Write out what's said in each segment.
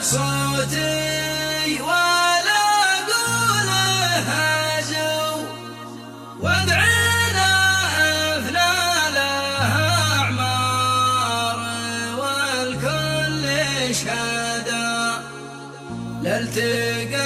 بصوتي ولا أقوله هزوا وادعينا أفنى لها أعمار والكل شهدا. لالتقى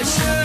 I should.